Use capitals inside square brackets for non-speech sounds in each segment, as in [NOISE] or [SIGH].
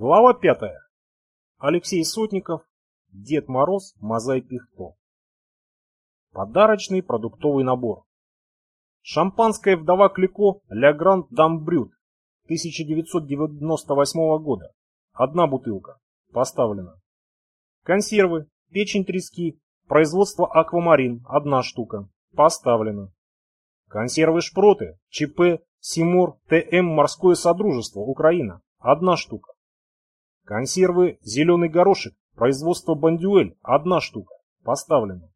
Глава пятая. Алексей Сотников, Дед Мороз, Мазай Пихто. Подарочный продуктовый набор. Шампанское вдова Клико Ля Гранд Дам Брют 1998 года. Одна бутылка. Поставлена. Консервы, печень трески, производство Аквамарин. Одна штука. Поставлена. Консервы шпроты, ЧП, Симур, ТМ Морское Содружество, Украина. Одна штука. Консервы «Зеленый горошек», производство «Бандюэль» – одна штука, поставлена.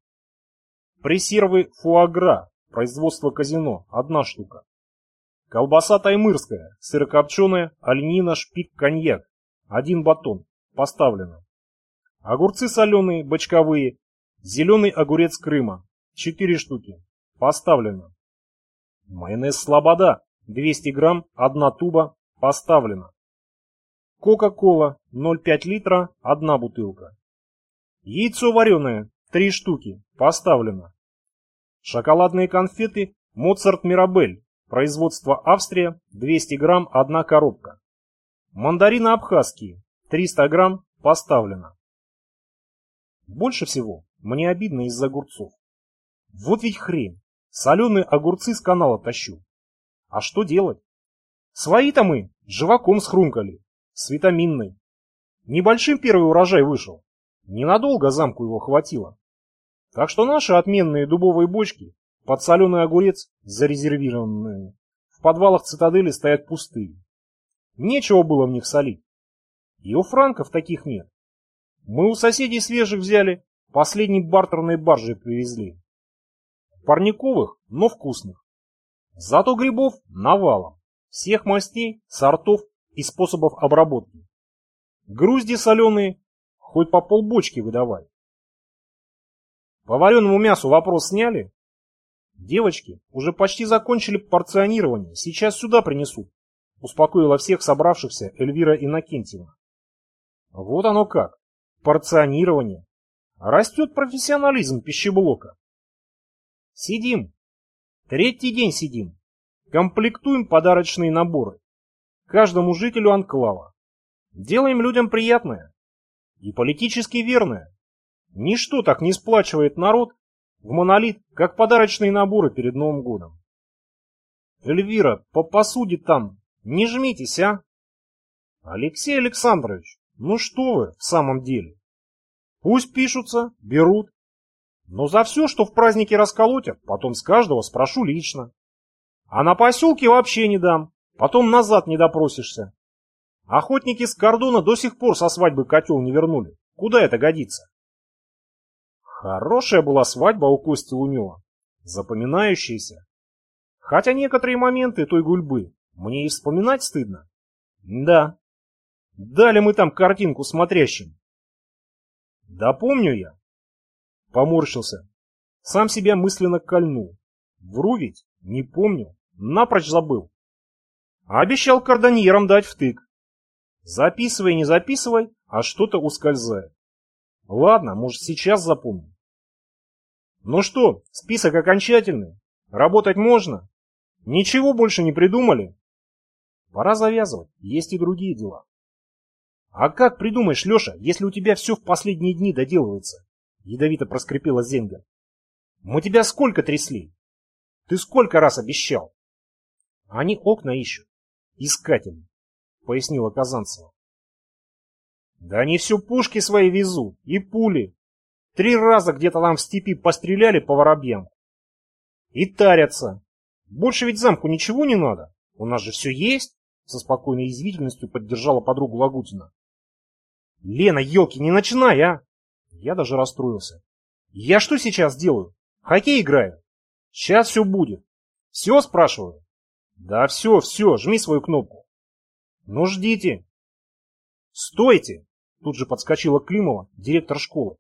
Пресервы «Фуагра», производство «Казино» – одна штука. Колбаса таймырская, сырокопченая, оленина, шпик, коньяк – один батон, поставлено. Огурцы соленые, бочковые, зеленый огурец Крыма – четыре штуки, поставлено. Майонез «Слобода» 200 грамм, одна туба, поставлено. Кока-кола 0,5 литра, одна бутылка. Яйцо вареное, три штуки, поставлено. Шоколадные конфеты Моцарт Мирабель, производство Австрия, 200 грамм, одна коробка. Мандарины абхазские, 300 грамм, поставлено. Больше всего мне обидно из-за огурцов. Вот ведь хрень, соленые огурцы с канала тащу. А что делать? Свои-то мы живаком схрумкали, с витаминной. Небольшим первый урожай вышел. Ненадолго замку его хватило. Так что наши отменные дубовые бочки под соленый огурец зарезервированные в подвалах цитадели стоят пустые. Нечего было в них солить. И у франков таких нет. Мы у соседей свежих взяли, последней бартерной баржей привезли. Парниковых, но вкусных. Зато грибов навалом. Всех мастей, сортов и способов обработки. Грузди соленые, хоть по полбочки выдавай. По вареному мясу вопрос сняли? Девочки уже почти закончили порционирование, сейчас сюда принесут, успокоила всех собравшихся Эльвира Иннокентьевна. Вот оно как, порционирование. Растет профессионализм пищеблока. Сидим. Третий день сидим. Комплектуем подарочные наборы каждому жителю анклава. Делаем людям приятное и политически верное. Ничто так не сплачивает народ в монолит, как подарочные наборы перед Новым годом. Эльвира, по посуде там, не жмитесь, а? Алексей Александрович, ну что вы в самом деле? Пусть пишутся, берут. Но за все, что в празднике расколотят, потом с каждого спрошу лично. А на поселке вообще не дам. Потом назад не допросишься. Охотники с кордона до сих пор со свадьбы котел не вернули. Куда это годится? Хорошая была свадьба у Кости Лунева. Запоминающаяся. Хотя некоторые моменты той гульбы мне и вспоминать стыдно. Да. Дали мы там картинку смотрящим. Да помню я. Поморщился. Сам себя мысленно кольнул. Вру ведь? Не помню. Напрочь забыл. А обещал кардоньерам дать втык. Записывай, не записывай, а что-то ускользает. Ладно, может сейчас запомню. Ну что, список окончательный? Работать можно? Ничего больше не придумали? Пора завязывать, есть и другие дела. А как придумаешь, Леша, если у тебя все в последние дни доделывается? Ядовито проскрипела Зенга. Мы тебя сколько трясли? Ты сколько раз обещал? Они окна ищут. Искатели, пояснила Казанцева. Да они все пушки свои везут и пули. Три раза где-то там в степи постреляли по воробьям. И тарятся. Больше ведь замку ничего не надо. У нас же все есть. Со спокойной язвительностью поддержала подругу Лагутина. Лена, елки, не начинай, а! Я даже расстроился. Я что сейчас делаю? Хоккей играю. Сейчас все будет. Все спрашиваю. Да все, все, жми свою кнопку. Ну ждите. Стойте! Тут же подскочила Климова, директор школы.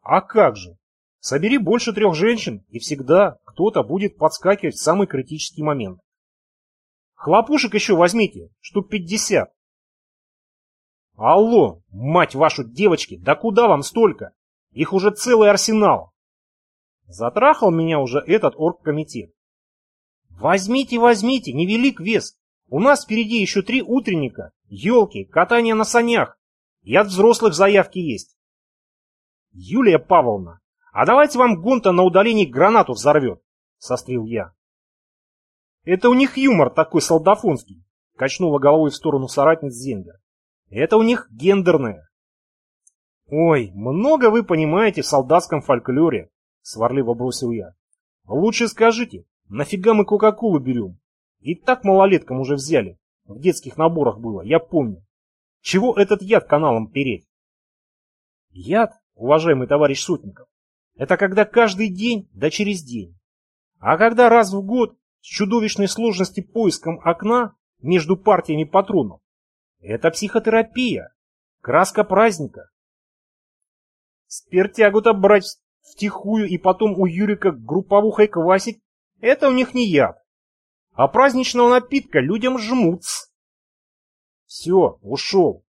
А как же? Собери больше трех женщин, и всегда кто-то будет подскакивать в самый критический момент. Хлопушек еще возьмите, штук пятьдесят. Алло, мать вашу, девочки, да куда вам столько? Их уже целый арсенал. Затрахал меня уже этот оргкомитет. Возьмите, возьмите, невелик вес. У нас впереди еще три утренника елки, катание на санях. И от взрослых заявки есть. Юлия Павловна, а давайте вам Гонта на удалении гранату взорвет, сострил я. Это у них юмор такой солдафонский, качнула головой в сторону соратниц Зенга. Это у них гендерное. Ой, много вы понимаете в солдатском фольклоре, сварливо бросил я. Лучше скажите, нафига мы Кока-Колу берем? И так малолеткам уже взяли. В детских наборах было, я помню. Чего этот яд каналом переть? Яд, уважаемый товарищ Сотников, это когда каждый день, да через день. А когда раз в год с чудовищной сложностью поиском окна между партиями патронов, это психотерапия, краска праздника. Спиртягу-то брать втихую и потом у Юрика групповухой квасить, это у них не яд. А праздничного напитка людям жмутся. Все, ушел.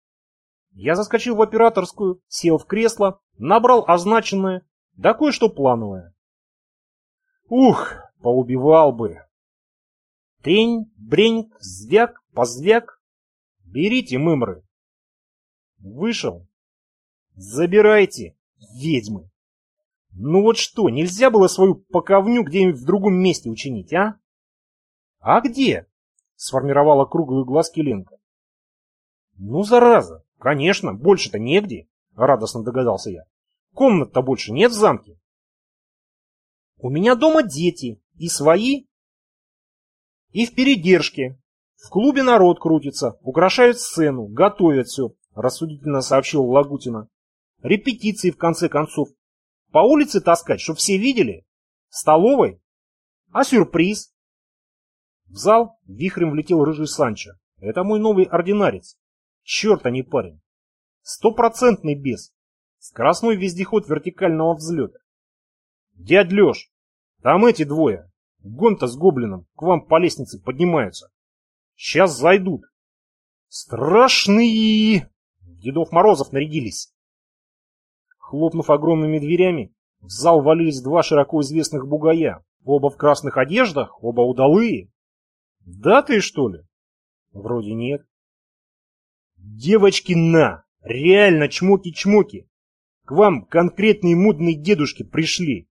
Я заскочил в операторскую, сел в кресло, набрал означенное, да кое-что плановое. Ух, поубивал бы. Трень, бреньк, звяк, позвяк. Берите мымры. Вышел. Забирайте, ведьмы. Ну вот что, нельзя было свою поковню где-нибудь в другом месте учинить, а? А где? Сформировала круглые глазки Ленка. «Ну, зараза! Конечно, больше-то негде!» — радостно догадался я. «Комнат-то больше нет в замке!» «У меня дома дети, и свои, и в передержке. В клубе народ крутится, украшают сцену, готовят все», — рассудительно сообщил Лагутина. «Репетиции, в конце концов. По улице таскать, чтоб все видели? В столовой? А сюрприз?» В зал вихрем влетел рыжий Санчо. Это мой новый ординарец. Черт, а не парень. Стопроцентный бес. Скоростной вездеход вертикального взлета. Дядь Леш, там эти двое. Гонта с гоблином к вам по лестнице поднимаются. Сейчас зайдут. Страшные! Дедов Морозов нарядились. Хлопнув огромными дверями, в зал валились два широко известных бугая. Оба в красных одеждах, оба удалые. Да ты что ли? Вроде нет. Девочки на! Реально чмоки-чмоки! К вам конкретные мудные дедушки пришли.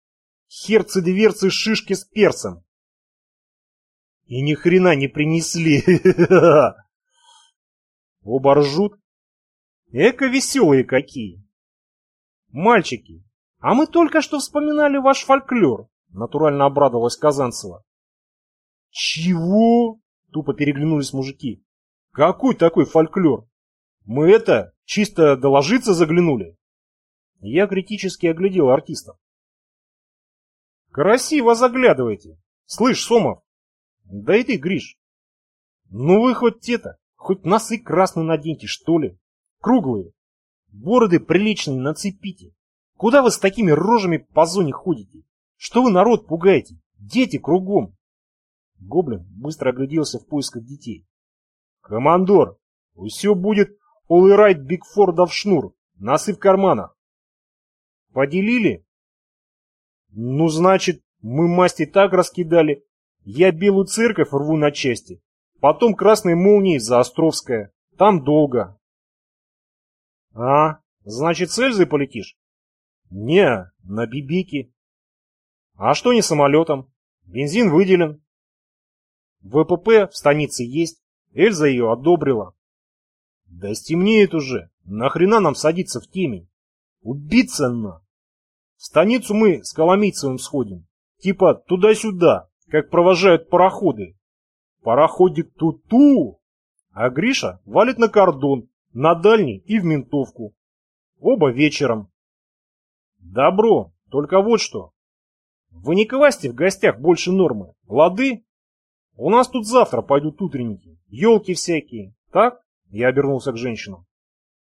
Херцы-диверцы шишки с перцем. И ни хрена не принесли. [LAUGHS] Оба ржут. Эко веселые какие. Мальчики, а мы только что вспоминали ваш фольклор, натурально обрадовалась Казанцева. Чего? Тупо переглянулись мужики. Какой такой фольклор? Мы это, чисто доложиться заглянули. Я критически оглядел артистов. Красиво заглядываете. Слышь, Сомов. Да и ты, Гриш. Ну вы хоть те-то, хоть носы красные наденьте, что ли. Круглые. Бороды приличные нацепите. Куда вы с такими рожами по зоне ходите? Что вы народ пугаете? Дети кругом. Гоблин быстро огляделся в поисках детей. Командор, все будет Оллирайт Бигфордов шнур, носы в карманах. Поделили? Ну, значит, мы масти так раскидали. Я белую церковь рву на части. Потом красной молнией за Островское. Там долго. А, значит, с Эльзой полетишь? Не, на Бибике. А что не самолетом? Бензин выделен. ВПП в станице есть. Эльза ее одобрила. Да стемнеет уже. Нахрена нам садиться в темень? Убиться на. В станицу мы с Коломийцевым сходим. Типа туда-сюда, как провожают пароходы. Пароходик ту-ту. А Гриша валит на кордон, на дальний и в ментовку. Оба вечером. Добро, только вот что. Вы не квасьте в гостях больше нормы, лады? У нас тут завтра пойдут утренники, елки всякие, так? Я обернулся к женщинам.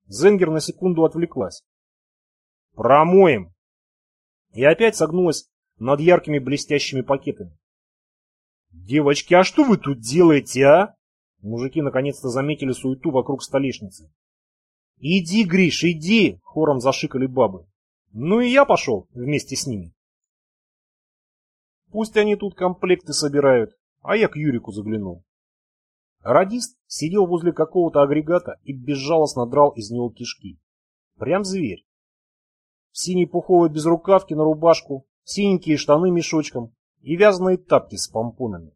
Зенгер на секунду отвлеклась. «Промоем!» И опять согнулась над яркими блестящими пакетами. «Девочки, а что вы тут делаете, а?» Мужики наконец-то заметили суету вокруг столешницы. «Иди, Гриш, иди!» — хором зашикали бабы. Ну и я пошел вместе с ними. Пусть они тут комплекты собирают, а я к Юрику заглянул. Радист сидел возле какого-то агрегата и безжалостно драл из него кишки. Прям зверь. В синей пуховой безрукавке на рубашку, синенькие штаны мешочком и вязаные тапки с помпонами.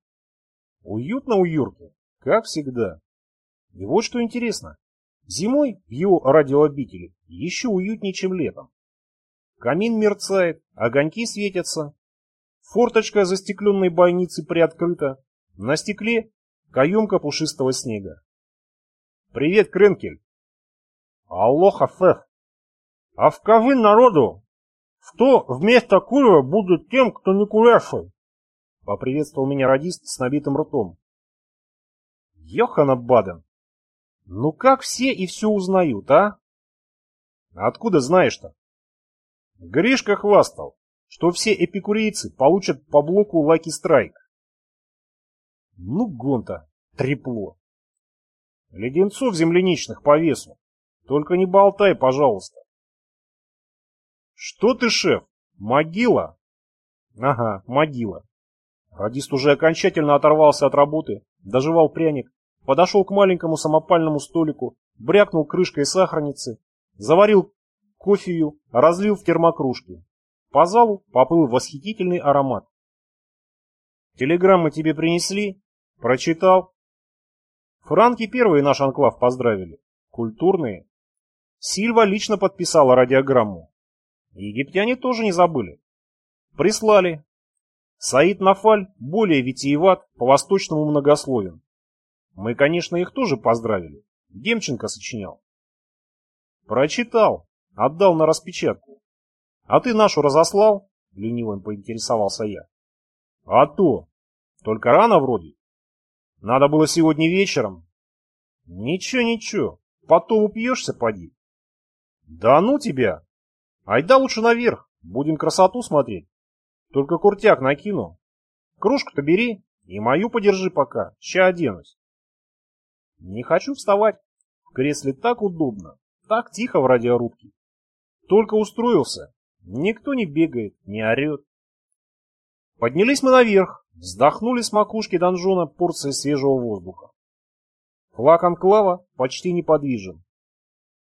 Уютно у Юрки, как всегда. И вот что интересно. Зимой в его радиообители еще уютнее, чем летом. Камин мерцает, огоньки светятся. Форточка застекленной бойницы приоткрыта. На стекле каемка пушистого снега. «Привет, Кренкель!» «Аллоха, Феф!» «А в ковы народу! Кто вместо курева будет тем, кто не курящий?» Поприветствовал меня радист с набитым ртом. Йохана Баден! Ну как все и все узнают, а? Откуда знаешь-то? Гришка хвастал, что все эпикурейцы получат по блоку Лаки Страйк. Ну, гонта, трепло. Леденцов земляничных по весу. Только не болтай, пожалуйста. Что ты, шеф, могила? Ага, могила. Радист уже окончательно оторвался от работы, доживал пряник, подошел к маленькому самопальному столику, брякнул крышкой сахарницы, заварил кофею, разлил в термокружки. По залу поплыл восхитительный аромат. «Телеграммы тебе принесли?» «Прочитал?» Франки первые наш анклав поздравили. Культурные. Сильва лично подписала радиограмму. Египтяне тоже не забыли. Прислали, Саид Нафаль более витиеват, по-восточному многословен. Мы, конечно, их тоже поздравили. Демченко сочинял. Прочитал, отдал на распечатку. А ты нашу разослал? Ленивым поинтересовался я. А то. Только рано вроде. Надо было сегодня вечером. Ничего, ничего. Потом упьешься, поди. Да ну тебя. Айда лучше наверх. Будем красоту смотреть. Только куртяк накину. Кружку-то бери и мою подержи пока, ща оденусь. Не хочу вставать. В кресле так удобно, так тихо в радиорубке. Только устроился, никто не бегает, не орет. Поднялись мы наверх, вздохнули с макушки донжона порцией свежего воздуха. Флаг анклава почти неподвижен.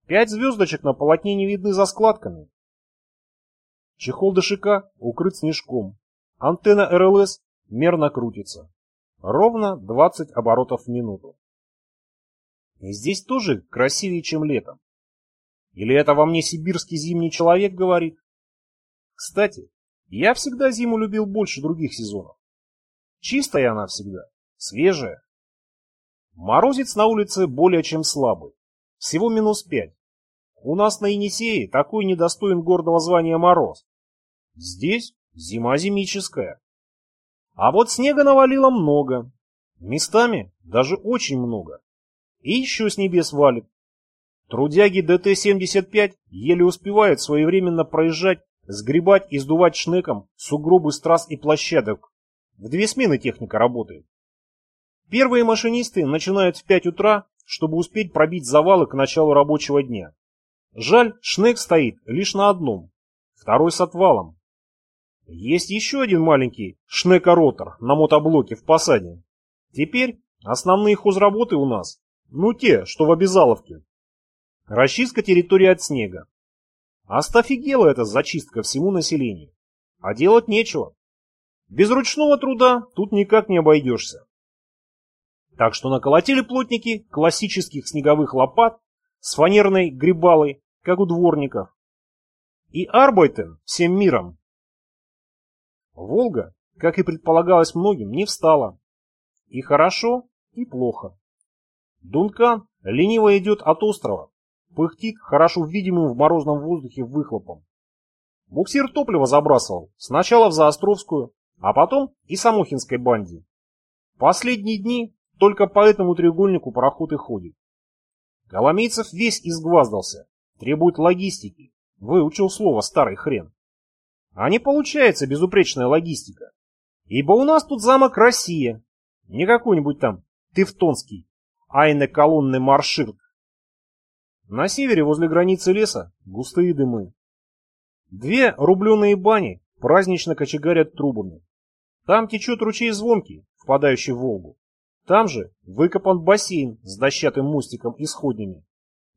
Пять звездочек на полотне не видны за складками, Чехол ДШК укрыт снежком. Антенна РЛС мерно крутится. Ровно 20 оборотов в минуту. Здесь тоже красивее, чем летом. Или это во мне сибирский зимний человек говорит? Кстати, я всегда зиму любил больше других сезонов. Чистая она всегда, свежая. Морозец на улице более чем слабый. Всего минус пять. У нас на Енисее такой недостоин гордого звания мороз. Здесь зима зимическая. А вот снега навалило много. Местами даже очень много. И еще с небес валит. Трудяги ДТ-75 еле успевают своевременно проезжать, сгребать и сдувать шнеком сугробы с трасс и площадок. В две смены техника работает. Первые машинисты начинают в 5 утра, чтобы успеть пробить завалы к началу рабочего дня. Жаль, шнек стоит лишь на одном, второй с отвалом. Есть еще один маленький шнекоротор на мотоблоке в посаде. Теперь основные хозработы у нас, ну те, что в обязаловке. Расчистка территории от снега. Оставигела эта зачистка всему населению. А делать нечего. Без ручного труда тут никак не обойдешься. Так что наколотили плотники классических снеговых лопат с фанерной грибалой как у дворников. И Арбайтен всем миром. Волга, как и предполагалось многим, не встала. И хорошо, и плохо. Дункан лениво идет от острова, пыхтит хорошо видимым в морозном воздухе выхлопом. Буксир топливо забрасывал, сначала в Заостровскую, а потом и Самохинской банде. Последние дни только по этому треугольнику пароход и ходит. Коломейцев весь изгваздался, Требует логистики. Выучил слово старый хрен. А не получается безупречная логистика. Ибо у нас тут замок Россия. Не какой-нибудь там Тевтонский, айне колонный марширт. На севере, возле границы леса, густые дымы. Две рубленые бани празднично кочегарят трубами. Там течет ручей звонкий, впадающий в Волгу. Там же выкопан бассейн с дощатым мостиком и сходнями.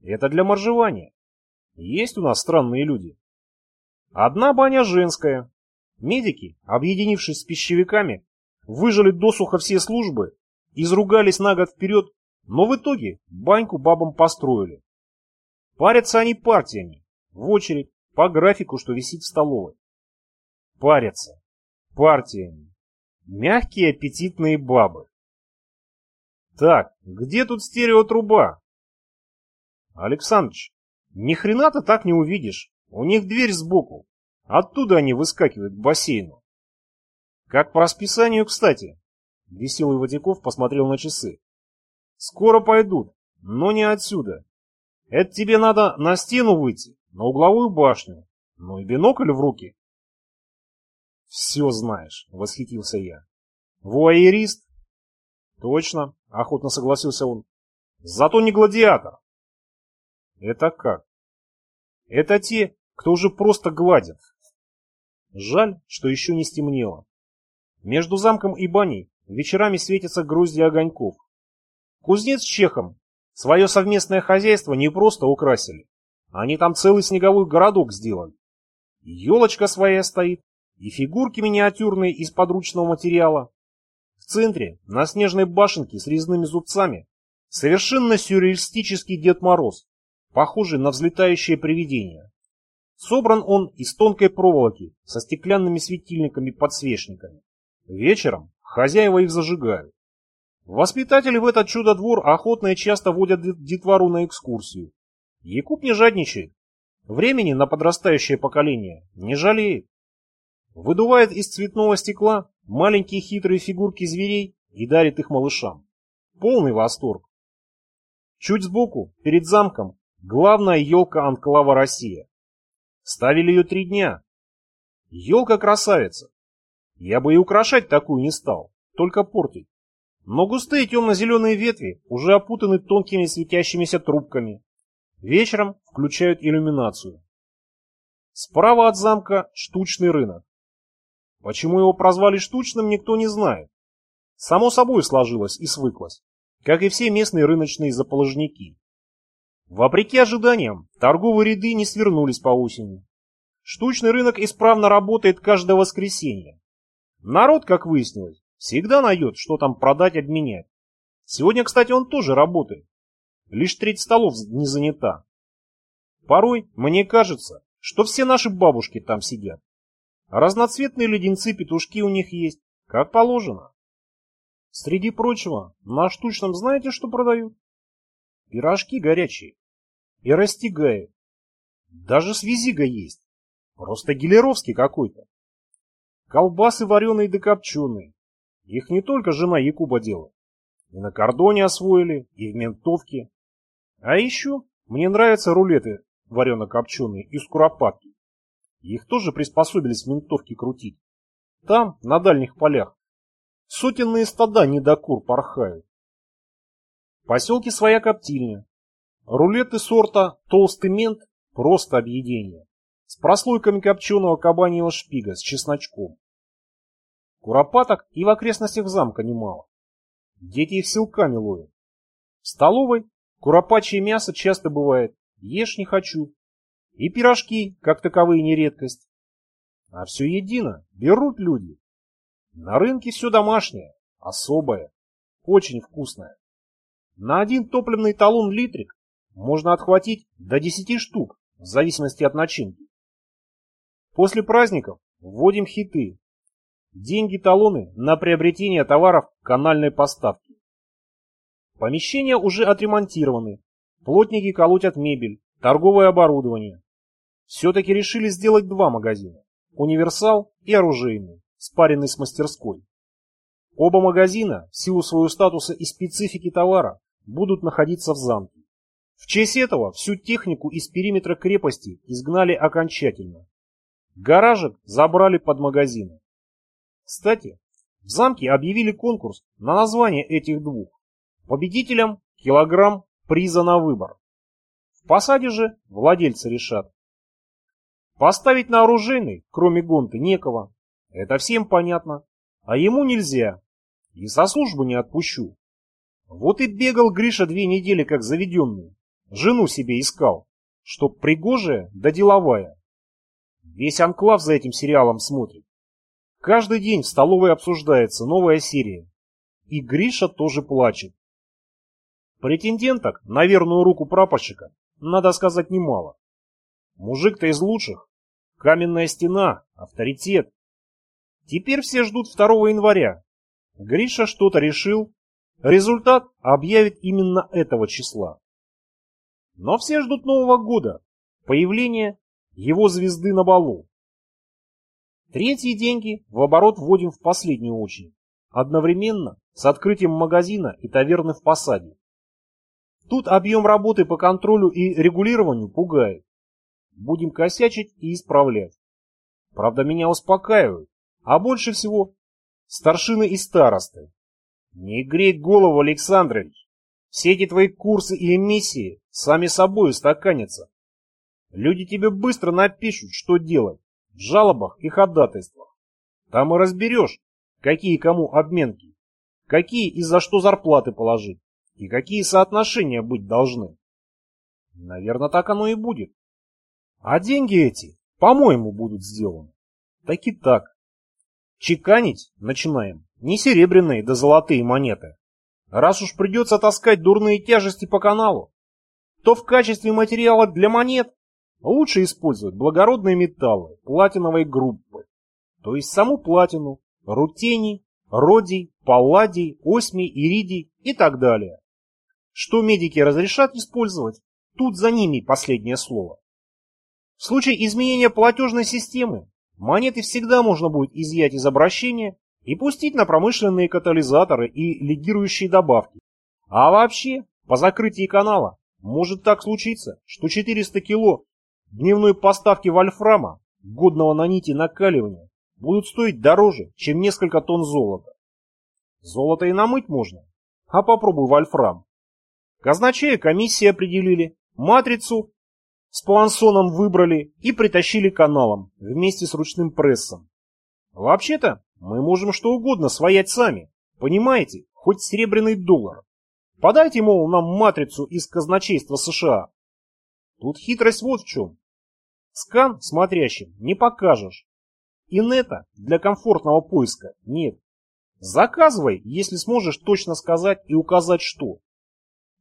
Это для моржевания. Есть у нас странные люди. Одна баня женская. Медики, объединившись с пищевиками, выжили досуха все службы, изругались на год вперед, но в итоге баньку бабам построили. Парятся они партиями, в очередь, по графику, что висит в столовой. Парятся, партиями. Мягкие аппетитные бабы. Так, где тут стереотруба? Александрович, ни хрена ты так не увидишь. У них дверь сбоку. Оттуда они выскакивают к бассейну. Как по расписанию, кстати. Веселый Водяков посмотрел на часы. Скоро пойдут, но не отсюда. Это тебе надо на стену выйти, на угловую башню. Ну и бинокль в руки. Все знаешь, восхитился я. Вуайерист? Точно, охотно согласился он. Зато не гладиатор. Это как? Это те, кто уже просто гладит. Жаль, что еще не стемнело. Между замком и баней вечерами светятся грозди огоньков. Кузнец с Чехом свое совместное хозяйство не просто украсили. Они там целый снеговой городок сделали. Елочка своя стоит, и фигурки миниатюрные из подручного материала. В центре, на снежной башенке с резными зубцами, совершенно сюрреалистический Дед Мороз, похожий на взлетающее привидение. Собран он из тонкой проволоки со стеклянными светильниками-подсвечниками. Вечером хозяева их зажигают. Воспитатели в этот чудо-двор охотно и часто водят детвору на экскурсию. Якуб не жадничает. Времени на подрастающее поколение не жалеет. Выдувает из цветного стекла маленькие хитрые фигурки зверей и дарит их малышам. Полный восторг. Чуть сбоку, перед замком, Главная елка анклава Россия. Ставили ее три дня. Елка красавица. Я бы и украшать такую не стал, только портить. Но густые темно-зеленые ветви уже опутаны тонкими светящимися трубками. Вечером включают иллюминацию. Справа от замка штучный рынок. Почему его прозвали штучным, никто не знает. Само собой сложилось и свыклось, как и все местные рыночные заположники. Вопреки ожиданиям, торговые ряды не свернулись по осени. Штучный рынок исправно работает каждое воскресенье. Народ, как выяснилось, всегда найдет, что там продать-обменять. Сегодня, кстати, он тоже работает. Лишь треть столов не занята. Порой мне кажется, что все наши бабушки там сидят. Разноцветные леденцы-петушки у них есть, как положено. Среди прочего, на штучном знаете, что продают? Пирожки горячие. И растягает. Даже с визига есть. Просто гелеровский какой-то. Колбасы вареные да копченые. Их не только жена Якуба делает. И на кордоне освоили, и в ментовке. А еще мне нравятся рулеты варено-копченые из куропатки. Их тоже приспособились в ментовке крутить. Там, на дальних полях, сотенные стада недокур порхают поселке своя коптильня. Рулеты сорта «Толстый мент» – просто объедение. С прослойками копченого кабаньего шпига с чесночком. Куропаток и в окрестностях замка немало. Дети их силками ловят. В столовой куропачье мясо часто бывает «ешь не хочу». И пирожки, как таковые, не редкость. А все едино, берут люди. На рынке все домашнее, особое, очень вкусное. На один топливный талон литрик можно отхватить до 10 штук, в зависимости от начинки. После праздников вводим хиты. Деньги-талоны на приобретение товаров канальной поставки. Помещения уже отремонтированы. Плотники колотят мебель, торговое оборудование. Все-таки решили сделать два магазина. Универсал и оружейный, спаренный с мастерской. Оба магазина, в силу своего статуса и специфики товара, будут находиться в замке. В честь этого всю технику из периметра крепости изгнали окончательно. Гаражик забрали под магазины. Кстати, в замке объявили конкурс на название этих двух. Победителям килограмм приза на выбор. В посаде же владельцы решат. Поставить на оружейный, кроме гонты, некого. Это всем понятно. А ему нельзя. И со службы не отпущу. Вот и бегал Гриша две недели как заведенный. Жену себе искал, чтоб пригожая да деловая. Весь анклав за этим сериалом смотрит. Каждый день в столовой обсуждается новая серия. И Гриша тоже плачет. Претенденток на верную руку прапорщика, надо сказать, немало. Мужик-то из лучших. Каменная стена, авторитет. Теперь все ждут 2 января. Гриша что-то решил. Результат объявит именно этого числа. Но все ждут Нового года, появления его звезды на балу. Третьи деньги в оборот вводим в последнюю очередь, одновременно с открытием магазина и таверны в посаде. Тут объем работы по контролю и регулированию пугает. Будем косячить и исправлять. Правда, меня успокаивают, а больше всего старшины и старосты. Не грей голову, Александрович. Все эти твои курсы и эмиссии сами собой устаканятся. Люди тебе быстро напишут, что делать, в жалобах и ходатайствах. Там и разберешь, какие кому обменки, какие и за что зарплаты положить, и какие соотношения быть должны. Наверное, так оно и будет. А деньги эти, по-моему, будут сделаны. Так и так. Чеканить начинаем не серебряные да золотые монеты. Раз уж придется таскать дурные тяжести по каналу, то в качестве материала для монет лучше использовать благородные металлы платиновой группы, то есть саму платину, рутений, родий, палладий, осмий, иридий и так далее. Что медики разрешат использовать, тут за ними последнее слово. В случае изменения платежной системы монеты всегда можно будет изъять из обращения и пустить на промышленные катализаторы и легирующие добавки. А вообще, по закрытии канала может так случиться, что 400 кило дневной поставки вольфрама, годного на нити накаливания, будут стоить дороже, чем несколько тонн золота. Золото и намыть можно, а попробуй вольфрам. Казначея комиссии определили, матрицу с плансоном выбрали и притащили каналом вместе с ручным прессом. Вообще-то мы можем что угодно своять сами, понимаете, хоть серебряный доллар. Подайте, мол, нам матрицу из казначейства США. Тут хитрость вот в чем. Скан смотрящим не покажешь. Инета для комфортного поиска нет. Заказывай, если сможешь точно сказать и указать что.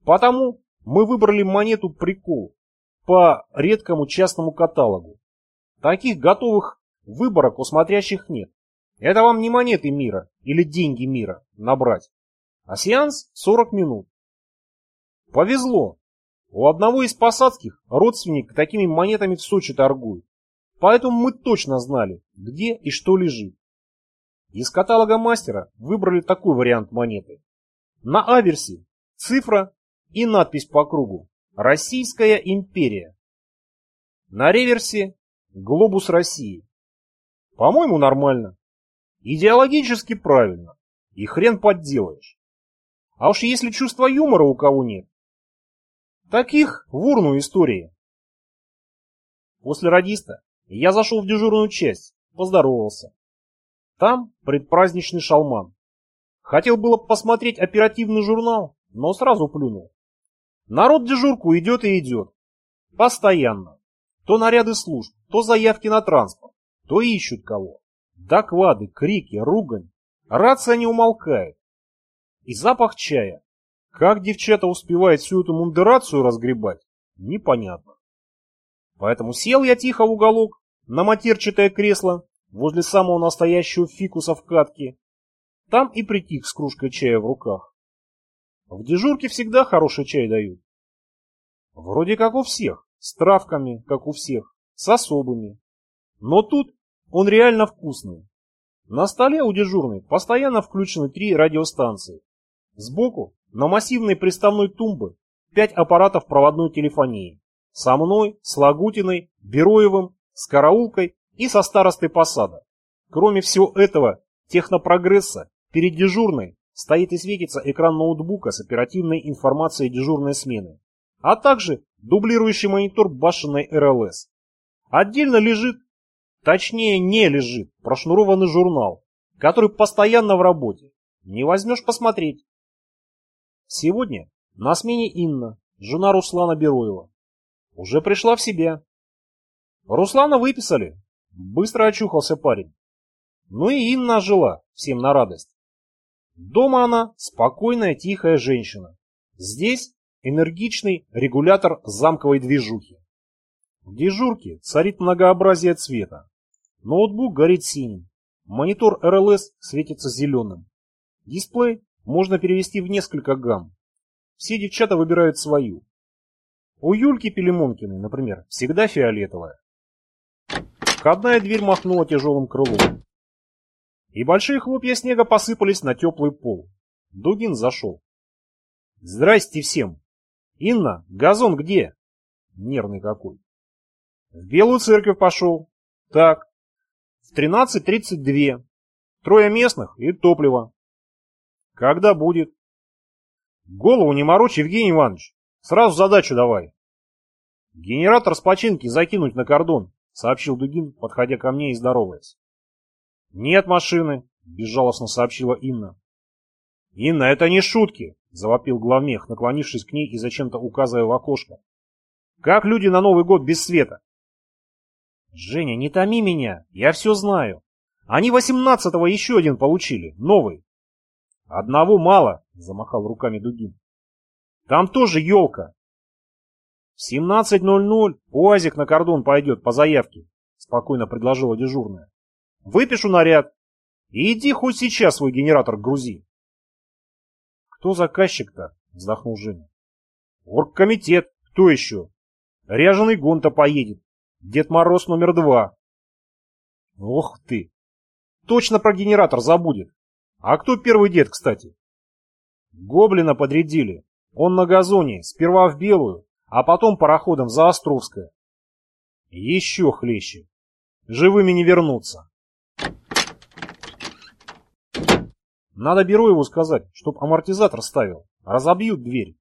Потому мы выбрали монету прикол по редкому частному каталогу. Таких готовых выборок у смотрящих нет. Это вам не монеты мира или деньги мира набрать, а сеанс 40 минут. Повезло. У одного из посадских родственник такими монетами в Сочи торгует. Поэтому мы точно знали, где и что лежит. Из каталога мастера выбрали такой вариант монеты. На аверсе цифра и надпись по кругу Российская империя. На реверсе глобус России. По-моему, нормально. Идеологически правильно. И хрен подделаешь. А уж если чувства юмора у кого нет. Таких в урну истории. После радиста я зашел в дежурную часть, поздоровался. Там предпраздничный шалман. Хотел было посмотреть оперативный журнал, но сразу плюнул. Народ дежурку идет и идет. Постоянно. То наряды служб, то заявки на транспорт, то ищут кого. Доклады, крики, ругань. Рация не умолкает. И запах чая. Как девчата успевают всю эту мундерацию разгребать, непонятно. Поэтому сел я тихо в уголок, на матерчатое кресло, возле самого настоящего фикуса в катке. Там и притих с кружкой чая в руках. В дежурке всегда хороший чай дают. Вроде как у всех, с травками, как у всех, с особыми. Но тут он реально вкусный. На столе у дежурной постоянно включены три радиостанции. Сбоку, на массивной приставной тумбы, пять аппаратов проводной телефонии. Со мной, с Лагутиной, Бероевым, с Караулкой и со старостой посада. Кроме всего этого технопрогресса, перед дежурной стоит и светится экран ноутбука с оперативной информацией дежурной смены, а также дублирующий монитор башенной РЛС. Отдельно лежит, точнее не лежит, прошнурованный журнал, который постоянно в работе. Не возьмешь посмотреть. Сегодня на смене Инна, жена Руслана Бероева. Уже пришла в себя. Руслана выписали. Быстро очухался парень. Ну и Инна жила, всем на радость. Дома она спокойная, тихая женщина. Здесь энергичный регулятор замковой движухи. В дежурке царит многообразие цвета. Ноутбук горит синим, монитор РЛС светится зеленым. Дисплей можно перевести в несколько гамм. Все девчата выбирают свою. У Юльки Пелемонкиной, например, всегда фиолетовая. Входная дверь махнула тяжелым крылом. И большие хлопья снега посыпались на теплый пол. Дугин зашел. «Здрасте всем! Инна, газон где?» Нервный какой. «В Белую церковь пошел. Так, в 13.32. Трое местных и топливо. Когда будет?» «Голову не морочь, Евгений Иванович. Сразу задачу давай». «Генератор с починки закинуть на кордон сообщил Дугин, подходя ко мне и здороваясь. «Нет машины», — безжалостно сообщила Инна. «Инна, это не шутки», — завопил главмех, наклонившись к ней и зачем-то указывая в окошко. «Как люди на Новый год без света?» «Женя, не томи меня, я все знаю. Они восемнадцатого еще один получили, новый». «Одного мало», — замахал руками Дугин. «Там тоже елка, «В 17.00 УАЗик на кордон пойдет по заявке», — спокойно предложила дежурная. «Выпишу наряд. И иди хоть сейчас свой генератор грузи». «Кто заказчик-то?» — вздохнул Женя. «Оргкомитет. Кто еще? Ряженый Гонта поедет. Дед Мороз номер два». «Ох ты! Точно про генератор забудет. А кто первый дед, кстати?» «Гоблина подрядили. Он на газоне, сперва в белую, а потом пароходом за Островское. Еще хлеще. Живыми не вернуться. Надо Бероеву сказать, чтоб амортизатор ставил. Разобьют дверь.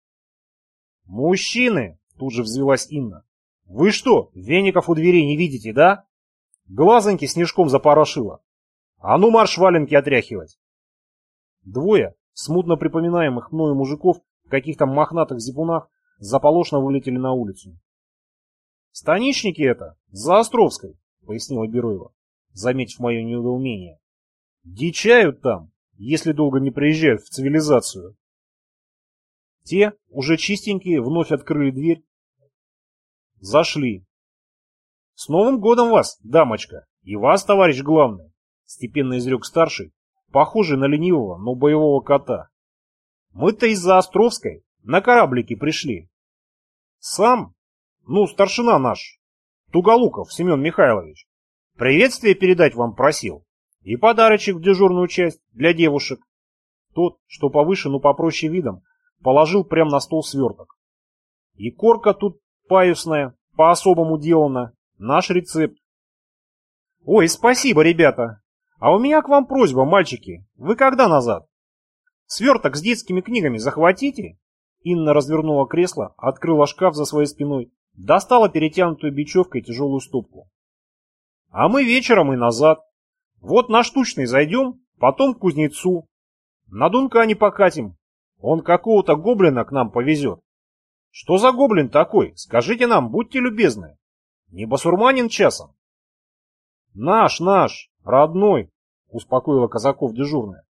Мужчины, тут же взвелась Инна. Вы что, веников у дверей не видите, да? Глазоньки снежком запорошило. А ну марш валенки отряхивать. Двое, смутно припоминаемых мною мужиков в каких-то мохнатых зипунах, заполошно вылетели на улицу. «Станичники это, за Островской», — пояснила Бероева, заметив мое недоумение. «Дичают там, если долго не приезжают в цивилизацию». Те, уже чистенькие, вновь открыли дверь. Зашли. «С Новым годом вас, дамочка! И вас, товарищ главный!» — степенно изрек старший, похожий на ленивого, но боевого кота. «Мы-то из-за Островской на кораблике пришли. Сам, ну, старшина наш, Туголуков Семен Михайлович, приветствие передать вам просил. И подарочек в дежурную часть для девушек. Тот, что повыше, но попроще видом, положил прямо на стол сверток. И корка тут паюсная, по-особому делана. Наш рецепт. Ой, спасибо, ребята. А у меня к вам просьба, мальчики. Вы когда назад? Сверток с детскими книгами захватите? Инна развернула кресло, открыла шкаф за своей спиной, достала перетянутую бечевкой тяжелую стопку. А мы вечером и назад. Вот на штучный зайдем, потом к кузнецу. На Дунка не покатим. Он какого-то гоблина к нам повезет. Что за гоблин такой? Скажите нам, будьте любезны. Не басурманин часом? Наш, наш, родной, успокоила казаков дежурная.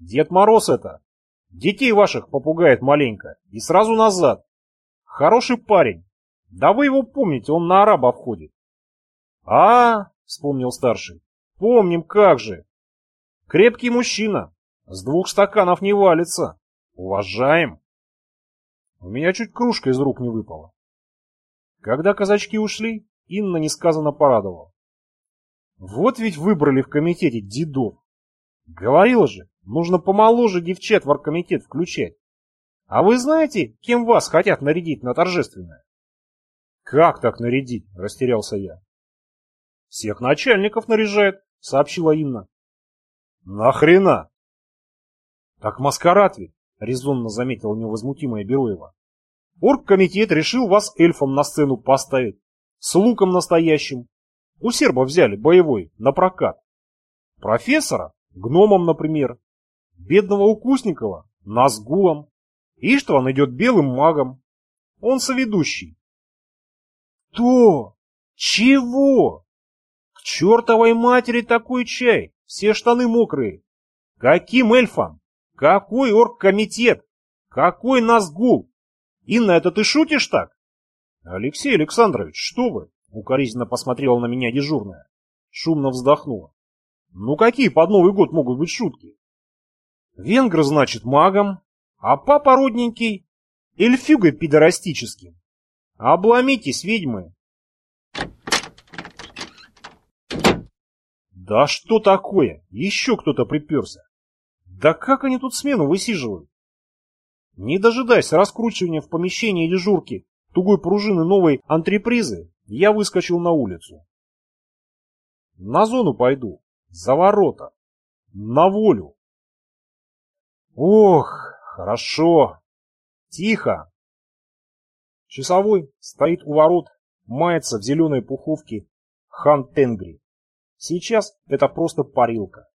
Дед Мороз это. Детей ваших попугает маленько. И сразу назад. Хороший парень. Да вы его помните, он на араба входит. А, вспомнил старший. Помним, как же. Крепкий мужчина. С двух стаканов не валится. Уважаем. У меня чуть кружка из рук не выпала. Когда казачки ушли, Инна несказанно порадовала. Вот ведь выбрали в комитете дедов. Говорил же, Нужно помоложе девчат в оргкомитет включать. А вы знаете, кем вас хотят нарядить на торжественное? Как так нарядить? Растерялся я. Всех начальников наряжают, сообщила Инна. Нахрена? Так маскарад ведь, резонно заметила невозмутимая Бероева. Оргкомитет решил вас эльфом на сцену поставить. С луком настоящим. У серба взяли боевой, на прокат. Профессора? Гномом, например. Бедного Укусникова Назгулом. Иштван идет белым магом. Он соведущий. Кто? Чего? К чертовой матери такой чай! Все штаны мокрые. Каким эльфам? Какой оргкомитет? Какой Назгул? Инна, это ты шутишь так? Алексей Александрович, что вы? Укоризненно посмотрела на меня дежурная. Шумно вздохнула. Ну какие под Новый год могут быть шутки? Венгр, значит, магом, а папа родненький эльфюгой пидорастическим. Обломитесь, ведьмы. Да что такое? Еще кто-то приперся. Да как они тут смену высиживают? Не дожидаясь раскручивания в помещении дежурки тугой пружины новой антрепризы, я выскочил на улицу. На зону пойду, за ворота, на волю. Ох, хорошо, тихо. Часовой стоит у ворот, мается в зеленой пуховке хан Тенгри. Сейчас это просто парилка.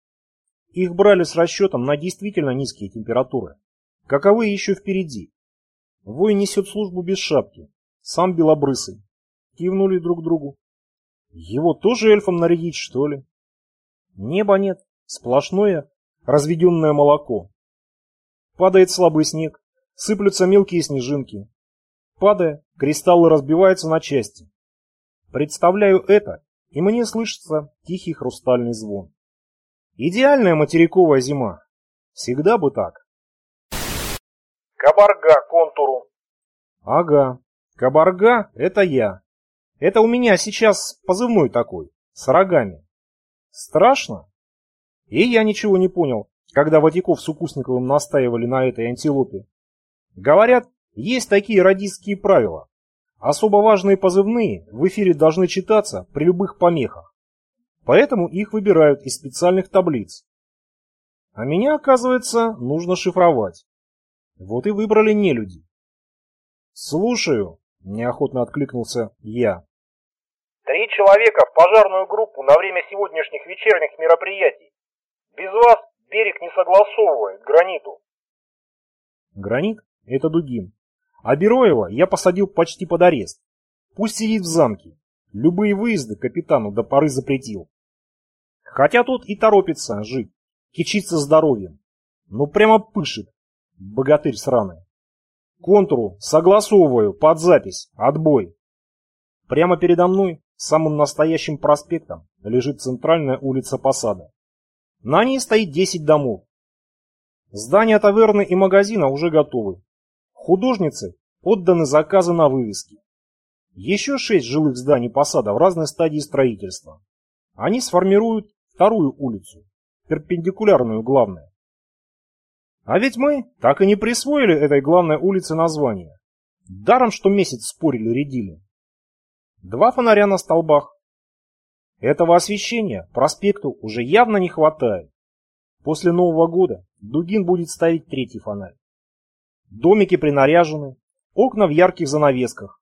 Их брали с расчетом на действительно низкие температуры. Каковы еще впереди? Вой несет службу без шапки, сам белобрысый. Кивнули друг другу. Его тоже эльфом нарядить, что ли? Неба нет, сплошное разведенное молоко. Падает слабый снег, сыплются мелкие снежинки. Падая, кристаллы разбиваются на части. Представляю это, и мне слышится тихий хрустальный звон. Идеальная материковая зима. Всегда бы так. Кабарга контуру. Ага, кабарга — это я. Это у меня сейчас позывной такой, с рогами. Страшно? И я ничего не понял, когда Ватиков с Укусниковым настаивали на этой антилопе. Говорят, есть такие радистские правила. Особо важные позывные в эфире должны читаться при любых помехах. Поэтому их выбирают из специальных таблиц. А меня, оказывается, нужно шифровать. Вот и выбрали не люди. «Слушаю», — неохотно откликнулся я. «Три человека в пожарную группу на время сегодняшних вечерних мероприятий. Без вас берег не согласовывает граниту». Гранит — это Дугин. А Бероева я посадил почти под арест. Пусть сидит в замке. Любые выезды капитану до поры запретил. Хотя тот и торопится жить, кичится здоровьем. Но прямо пышет, богатырь сраный. Контуру согласовываю под запись, отбой. Прямо передо мной, самым настоящим проспектом, лежит центральная улица Посада. На ней стоит 10 домов. Здания таверны и магазина уже готовы. Художнице отданы заказы на вывески. Еще шесть жилых зданий Посада в разной стадии строительства. Они сформируют вторую улицу, перпендикулярную главной. А ведь мы так и не присвоили этой главной улице название. Даром, что месяц спорили-рядили. Два фонаря на столбах. Этого освещения проспекту уже явно не хватает. После Нового года Дугин будет ставить третий фонарь. Домики принаряжены, окна в ярких занавесках.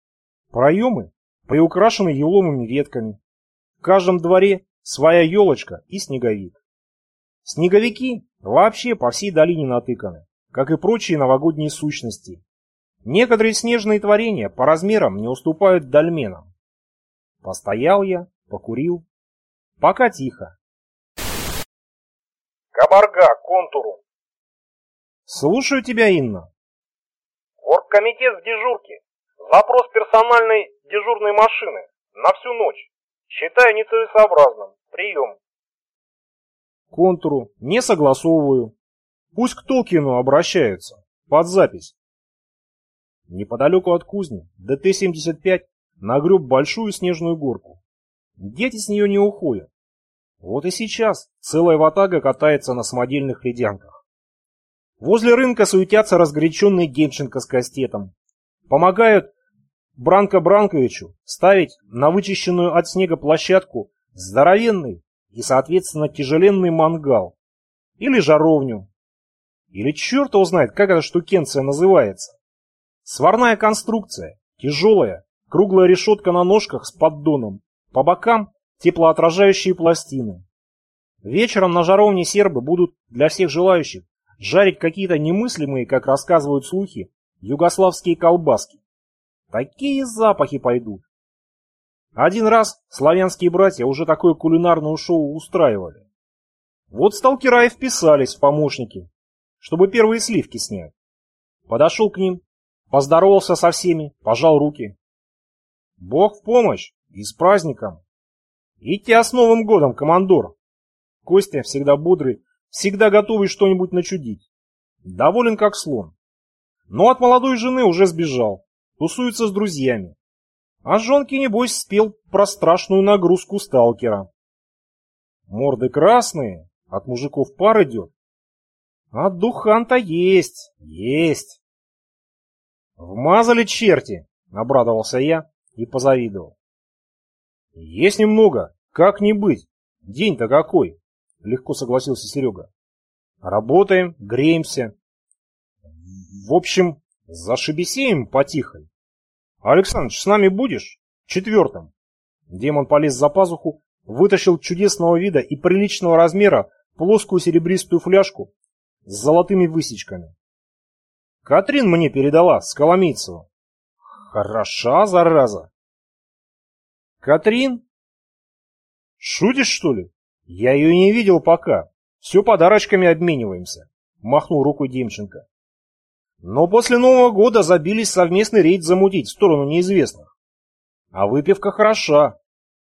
Проемы приукрашены еловыми ветками. В каждом дворе своя елочка и снеговик. Снеговики вообще по всей долине натыканы, как и прочие новогодние сущности. Некоторые снежные творения по размерам не уступают дольменам. Постоял я, покурил. Пока тихо. Кабарга, контуру. Слушаю тебя, Инна. Оргкомитет в дежурке. Запрос персональной дежурной машины на всю ночь. Считаю нецелесообразным. Прием контуру не согласовываю. Пусть к Толкину обращаются. Под запись. Неподалеку от кузни ДТ-75 нагреб большую снежную горку. Дети с нее не уходят. Вот и сейчас целая ватага катается на самодельных ледянках. Возле рынка суетятся разгоряченные Гемченко с кастетом. Помогают Бранко Бранковичу ставить на вычищенную от снега площадку здоровенный и, соответственно, тяжеленный мангал. Или жаровню. Или черт знает, как эта штукенция называется. Сварная конструкция, тяжелая, круглая решетка на ножках с поддоном, по бокам теплоотражающие пластины. Вечером на жаровне сербы будут для всех желающих жарить какие-то немыслимые, как рассказывают слухи, югославские колбаски. Такие запахи пойдут. Один раз славянские братья уже такое кулинарное шоу устраивали. Вот сталкера и вписались в помощники, чтобы первые сливки снять. Подошел к ним, поздоровался со всеми, пожал руки. Бог в помощь и с праздником. И тебя с Новым годом, командор. Костя всегда бодрый, всегда готовый что-нибудь начудить. Доволен как слон. Но от молодой жены уже сбежал, тусуется с друзьями. А жонки, небось, спел про страшную нагрузку сталкера. Морды красные, от мужиков пар идет. А духан-то есть, есть. Вмазали черти, обрадовался я и позавидовал. Есть немного, как не быть, день-то какой, легко согласился Серега. Работаем, греемся. В общем, зашибесеем потихонь. Александр, с нами будешь? Четвертым. Демон полез за пазуху, вытащил чудесного вида и приличного размера плоскую серебристую фляжку с золотыми высечками. Катрин мне передала с Коломейцева. Хороша, зараза. Катрин? Шутишь, что ли? Я ее не видел пока. Все подарочками обмениваемся. Махнул рукой Демченко. Но после Нового года забились совместный рейд замутить в сторону неизвестных. А выпивка хороша.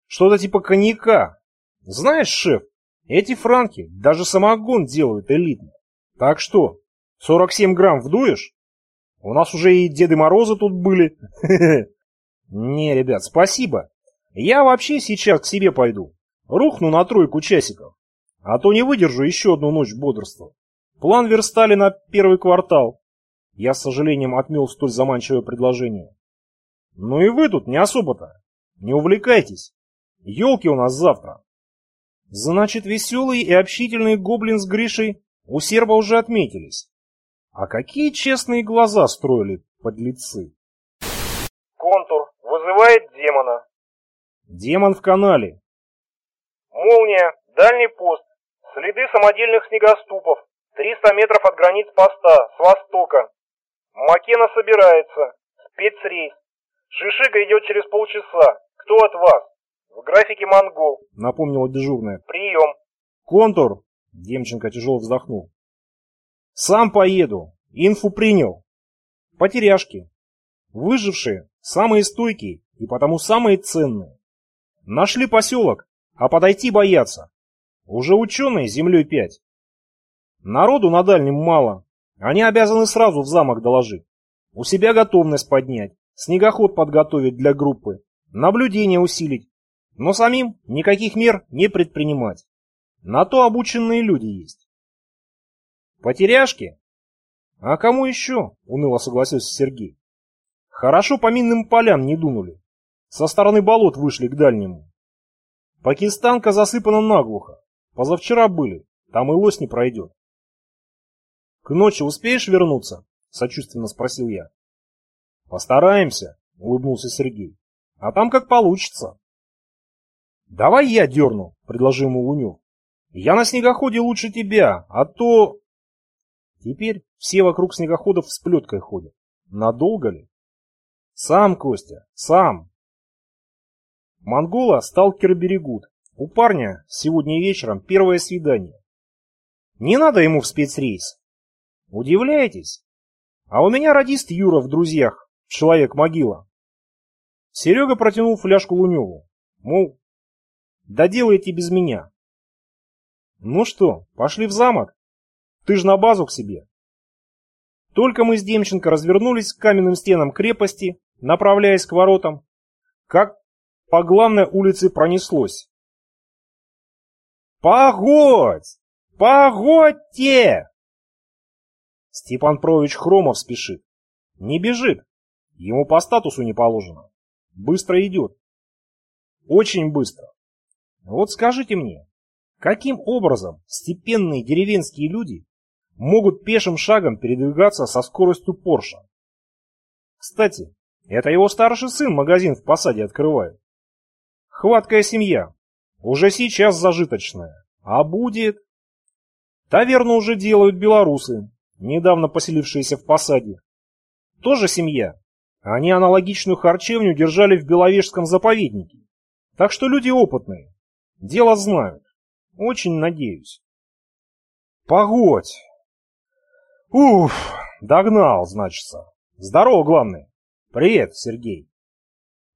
Что-то типа коньяка. Знаешь, шеф, эти франки даже самогон делают элитно. Так что, 47 грамм вдуешь? У нас уже и Деды Морозы тут были. [LAUGHS] Не, ребят, спасибо. Я вообще сейчас к себе пойду. Рухну на тройку часиков. А то не выдержу еще одну ночь бодрства. План верстали на первый квартал. Я с сожалением отмел столь заманчивое предложение. Ну и вы тут не особо-то. Не увлекайтесь. Елки у нас завтра. Значит, веселый и общительный гоблин с Гришей у серба уже отметились. А какие честные глаза строили подлецы. Контур вызывает демона. Демон в канале. Молния, дальний пост, следы самодельных снегоступов, 300 метров от границ поста, с востока. Макена собирается. Спецрейс. Шишига идет через полчаса. Кто от вас? В графике монгол. Напомнила дежурная. Прием. Контур. Демченко тяжело вздохнул. Сам поеду. Инфу принял. Потеряшки. Выжившие, самые стойкие и потому самые ценные. Нашли поселок, а подойти боятся. Уже ученые землей пять. Народу на дальнем мало, они обязаны сразу в замок доложить. У себя готовность поднять, снегоход подготовить для группы, наблюдение усилить, но самим никаких мер не предпринимать. На то обученные люди есть. Потеряшки? А кому еще? Уныло согласился Сергей. Хорошо по минным полям не дунули. Со стороны болот вышли к дальнему. Пакистанка засыпана наглухо. Позавчера были, там и лось не пройдет. «К ночи успеешь вернуться?» — сочувственно спросил я. «Постараемся», — улыбнулся Сергей. «А там как получится». «Давай я дерну», — предложил ему Лунев. «Я на снегоходе лучше тебя, а то...» Теперь все вокруг снегоходов с плеткой ходят. Надолго ли? Сам, Костя, сам. Монгола сталкеры берегут. У парня сегодня вечером первое свидание. Не надо ему в спецрейс. Удивляетесь? А у меня радист Юра в друзьях, человек-могила. Серега протянул фляжку Луневу, мол, доделайте без меня. Ну что, пошли в замок? Ты ж на базу к себе. Только мы с Демченко развернулись к каменным стенам крепости, направляясь к воротам, как по главной улице пронеслось. «Погодь! Погодьте!» Степан Прович Хромов спешит. Не бежит. Ему по статусу не положено. Быстро идет. Очень быстро. Вот скажите мне, каким образом степенные деревенские люди могут пешим шагом передвигаться со скоростью Порша? Кстати, это его старший сын магазин в посаде открывает. Хваткая семья. Уже сейчас зажиточная. А будет... Таверну уже делают белорусы, недавно поселившиеся в посаде. Тоже семья. Они аналогичную харчевню держали в Беловежском заповеднике. Так что люди опытные. Дело знают. Очень надеюсь. Погодь. Уф, догнал, значится. Здорово, главное. Привет, Сергей.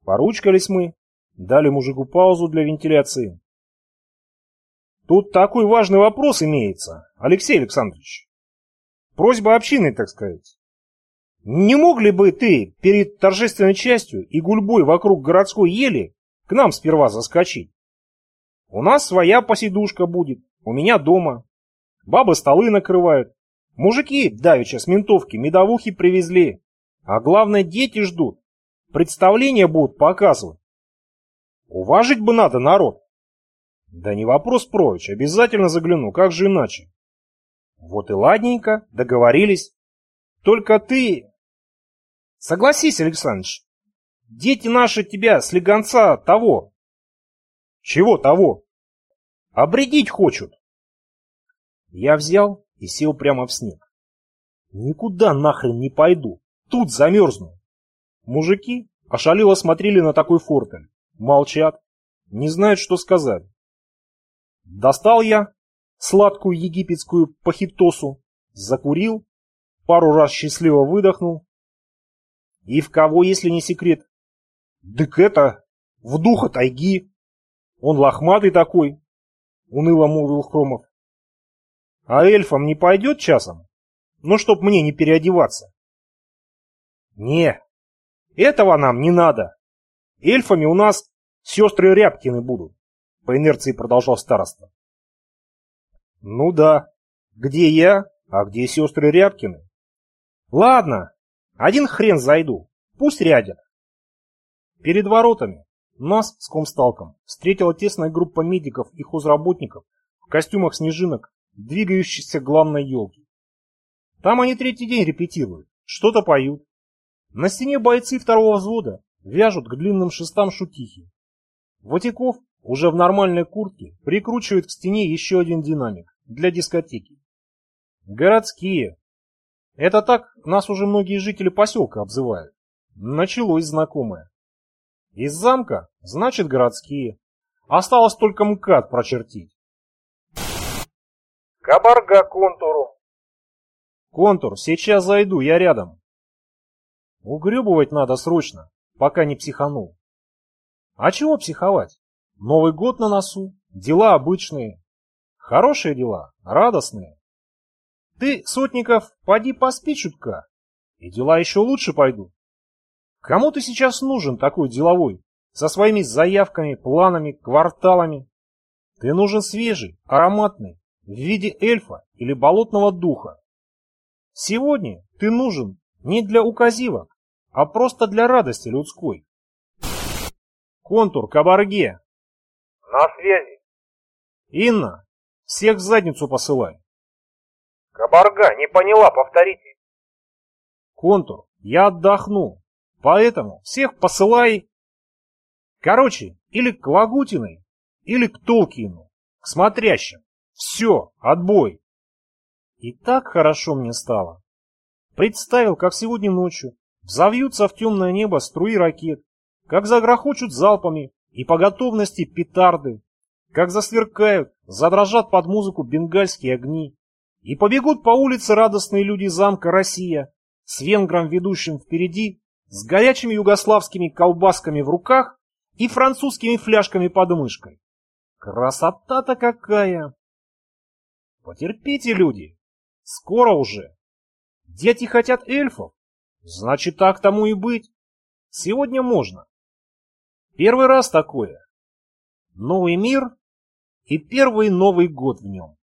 Поручкались мы, дали мужику паузу для вентиляции. Тут такой важный вопрос имеется, Алексей Александрович. Просьба общины, так сказать. Не мог ли бы ты перед торжественной частью и гульбой вокруг городской ели к нам сперва заскочить? У нас своя посидушка будет, у меня дома. Бабы столы накрывают. Мужики давеча с ментовки медовухи привезли. А главное, дети ждут. Представления будут показывать. Уважить бы надо народ. Да не вопрос, Прович, обязательно загляну, как же иначе? Вот и ладненько, договорились. Только ты... Согласись, Александрович, дети наши тебя, слегонца, того. Чего того? Обредить хочут. Я взял и сел прямо в снег. Никуда нахрен не пойду, тут замерзну. Мужики ошалело смотрели на такой фортель, молчат, не знают, что сказать. Достал я сладкую египетскую пахитосу, закурил, пару раз счастливо выдохнул. И в кого, если не секрет? Дык это, в духа тайги. Он лохматый такой, уныло молвил Хромов. А эльфам не пойдет часом? Ну, чтоб мне не переодеваться. Не, этого нам не надо. Эльфами у нас сестры Рябкины будут. По инерции продолжал староста. Ну да. Где я, а где сестры Рябкины? Ладно, один хрен зайду. Пусть рядят. Перед воротами нас с комсталком встретила тесная группа медиков и хозработников в костюмах снежинок, двигающихся к главной елке. Там они третий день репетируют, что-то поют. На стене бойцы второго взвода вяжут к длинным шестам шутихи. Ватиков уже в нормальной куртке прикручивает к стене еще один динамик для дискотеки. Городские. Это так нас уже многие жители поселка обзывают. Началось знакомое. Из замка, значит, городские. Осталось только МКАД прочертить. Кабарга контуру. Контур, сейчас зайду, я рядом. Угребывать надо срочно, пока не психанул. А чего психовать? Новый год на носу, дела обычные. Хорошие дела, радостные. Ты, Сотников, поди поспи чутка, и дела еще лучше пойдут. Кому ты сейчас нужен такой деловой, со своими заявками, планами, кварталами? Ты нужен свежий, ароматный, в виде эльфа или болотного духа. Сегодня ты нужен не для указивок, а просто для радости людской. Контур Кабарге, на связи. Инна, всех в задницу посылай. Кабарга, не поняла, повторите. Контур, я отдохну, поэтому всех посылай... Короче, или к Лагутиной, или к Толкину, к смотрящим. Все, отбой. И так хорошо мне стало. Представил, как сегодня ночью взовьются в темное небо струи ракет, как загрохочут залпами и по готовности петарды, как засверкают, задрожат под музыку бенгальские огни, и побегут по улице радостные люди замка Россия, с венгром ведущим впереди, с горячими югославскими колбасками в руках и французскими фляжками под мышкой. Красота-то какая! Потерпите, люди, скоро уже. Дети хотят эльфов, значит так тому и быть. Сегодня можно. Первый раз такое. Новый мир и первый Новый год в нем.